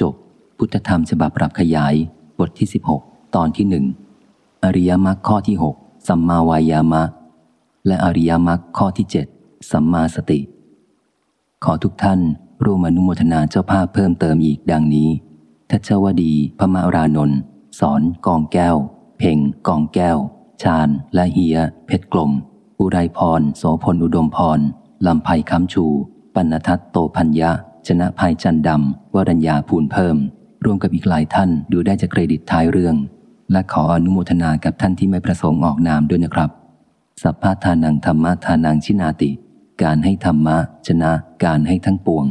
จบ พุทธธรรมฉบับปรับขยาย บทที่ 16 ตอนที่หนึ่งอริยมรรคข้อที่ 6 สัมมาวายามะ และอริยมรรคข้อที่ 7 สัมมาสติ ขอทุกท่านร่วมอนุโมทนาเจ้าภาพเพิ่มเติมอีกดังนี้ทัชวดี พมารานนท์สอน กองแก้ว เพ่ง กองแก้ว ชาญ และเฮีย เพชรกลม อุไรพร โสพลอุดมพร ลำไพคำชูปัณทัตโตพัญญะ ชนะภัยจันดำวรัญญาภูลเพิ่ม ร่วมกับอีกหลายท่านดูได้จากเครดิตท้ายเรื่อง และขออนุโมทนากับท่านที่ไม่ประสงค์ออกนามด้วยนะครับ สัพพะทานังธรรมะทานังชินาติ การให้ธรรมะชนะการให้ทั้งปวง